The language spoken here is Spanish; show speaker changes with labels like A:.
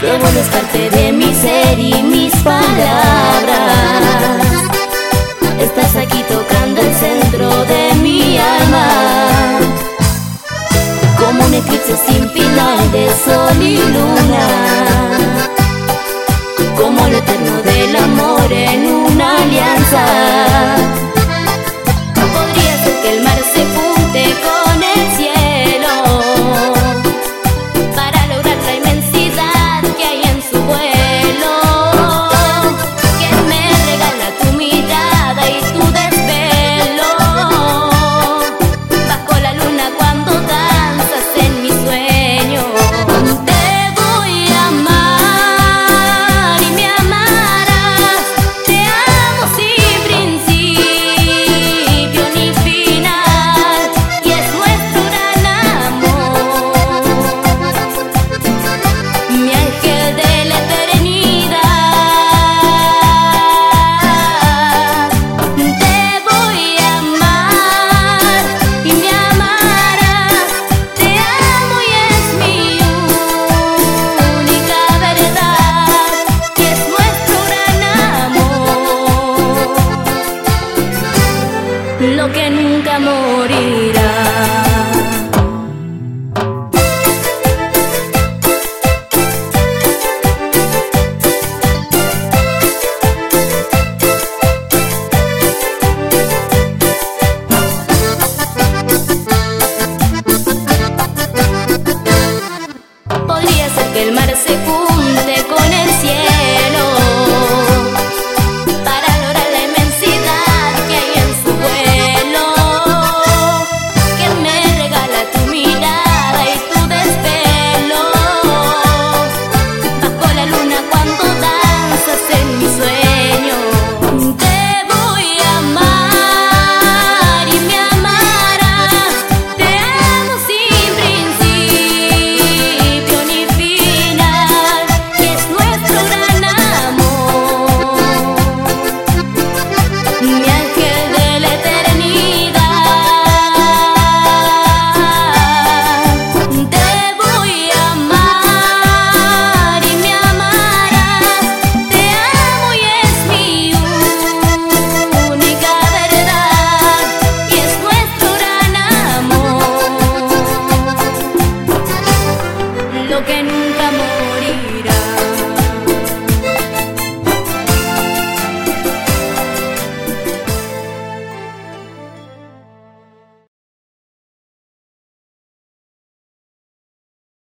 A: Te vuelves de mi ser y mis palabras. Estás aquí tocando el centro de mi alma. Como un eclipse sin final de sol y luna. Como lo eterno del amor en un lo que nunca morirá.